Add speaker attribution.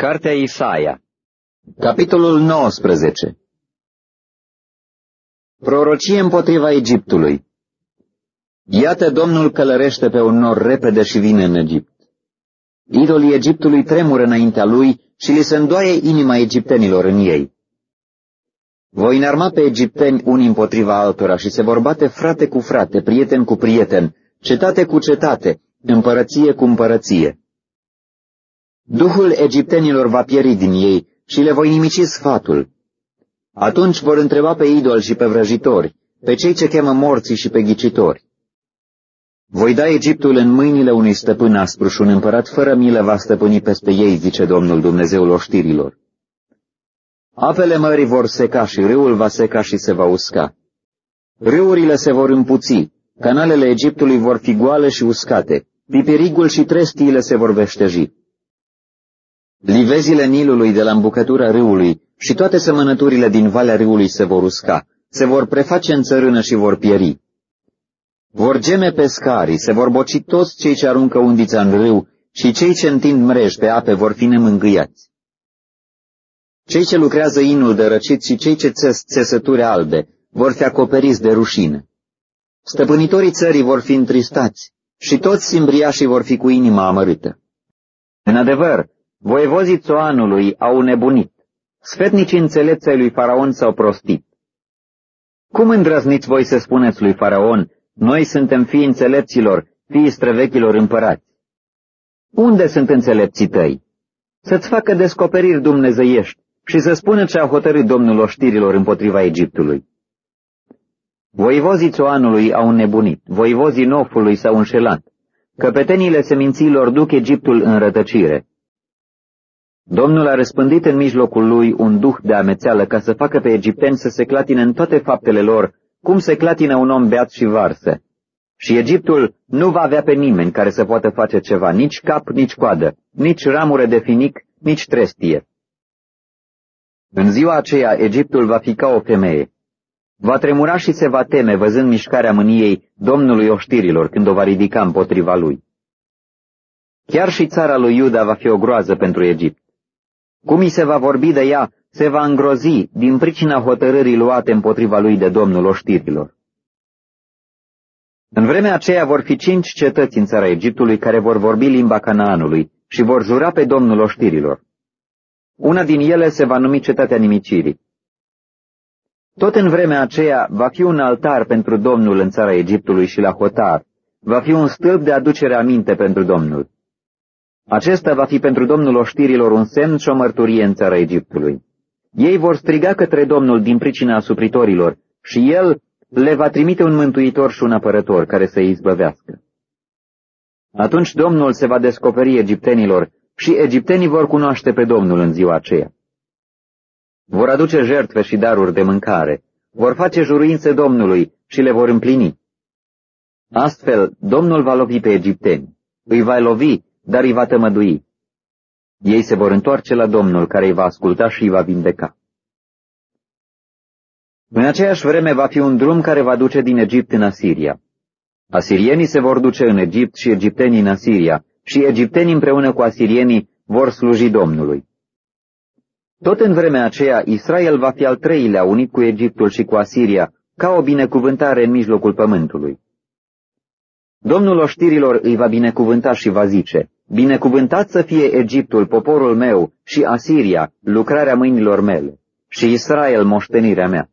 Speaker 1: Cartea Isaia
Speaker 2: Capitolul 19 Prorocie împotriva Egiptului Iată, Domnul călărește pe un nor repede și vine în Egipt. Idolii Egiptului tremură înaintea lui și li se îndoaie inima egiptenilor în ei. Voi înarma pe egipteni unii împotriva altora și se vor bate frate cu frate, prieten cu prieten, cetate cu cetate, împărăție cu împărăție. Duhul egiptenilor va pieri din ei și le voi nimici sfatul. Atunci vor întreba pe idol și pe vrăjitori, pe cei ce chemă morții și pe ghicitori. Voi da Egiptul în mâinile unui stăpân aspru și un împărat fără milă va stăpâni peste ei, zice Domnul Dumnezeul oștirilor. Apele mării vor seca și râul va seca și se va usca. Râurile se vor împuți, canalele Egiptului vor fi goale și uscate, pipirigul și trestiile se vor veșteji. Livezile Nilului de la îmbucătura râului și toate semănăturile din valea râului se vor usca, se vor preface în țărână și vor pieri. Vor geme pescarii, se vor boci toți cei ce aruncă undița în râu și cei ce întind mreji pe ape vor fi nemângâiați. Cei ce lucrează inul de răcit și cei ce țes țesături albe vor fi acoperiți de rușine. Stăpânitorii țării vor fi întristați și toți simbriașii vor fi cu inima amărâtă. În adevăr, Voievozii Țoanului au nebunit, sfetnicii înțelepței lui Faraon s-au prostit. Cum îndrăzniți voi să spuneți lui Faraon, noi suntem fii înțelepților, fii străvechilor împărați? Unde sunt înțelepții tăi? Să-ți facă descoperiri dumnezeiești și să spună ce a hotărât Domnul oștirilor împotriva Egiptului. Voivozii Țoanului au nebunit, voivozii Nofului s-au înșelat, căpetenile seminților duc Egiptul în rătăcire. Domnul a răspândit în mijlocul lui un duh de amețeală ca să facă pe egipteni să se clatine în toate faptele lor, cum se clatină un om beat și varsă. Și Egiptul nu va avea pe nimeni care să poată face ceva, nici cap, nici coadă, nici ramură de finic, nici trestie. În ziua aceea, Egiptul va fi ca o femeie. Va tremura și se va teme, văzând mișcarea mâniei Domnului oștirilor când o va ridica împotriva lui. Chiar și țara lui Iuda va fi o groază pentru Egipt. Cum i se va vorbi de ea, se va îngrozi din pricina hotărârii luate împotriva lui de Domnul oștirilor. În vremea aceea vor fi cinci cetăți în țara Egiptului care vor vorbi limba Canaanului și vor jura pe Domnul oștirilor. Una din ele se va numi cetatea nimicirii. Tot în vremea aceea va fi un altar pentru Domnul în țara Egiptului și la Hotar, va fi un stâlp de aducere aminte pentru Domnul. Acesta va fi pentru Domnul oștirilor un semn și o mărturie în țara Egiptului. Ei vor striga către Domnul din pricina asupritorilor și El le va trimite un mântuitor și un apărător care să îi izbăvească. Atunci Domnul se va descoperi egiptenilor și egiptenii vor cunoaște pe Domnul în ziua aceea. Vor aduce jertfe și daruri de mâncare, vor face juruințe Domnului și le vor împlini. Astfel, Domnul va lovi pe egipteni, îi va lovi dar îi va tămădui. Ei se vor întoarce la Domnul, care îi va asculta și îi va vindeca. În aceeași vreme va fi un drum care va duce din Egipt în Asiria. Asirienii se vor duce în Egipt și egiptenii în Asiria, și egiptenii împreună cu asirienii vor sluji Domnului. Tot în vremea aceea, Israel va fi al treilea unit cu Egiptul și cu Asiria, ca o binecuvântare în mijlocul pământului. Domnul oștirilor îi va binecuvânta și va zice, Binecuvântat să fie Egiptul, poporul meu, și Asiria, lucrarea mâinilor mele, și Israel, moștenirea mea.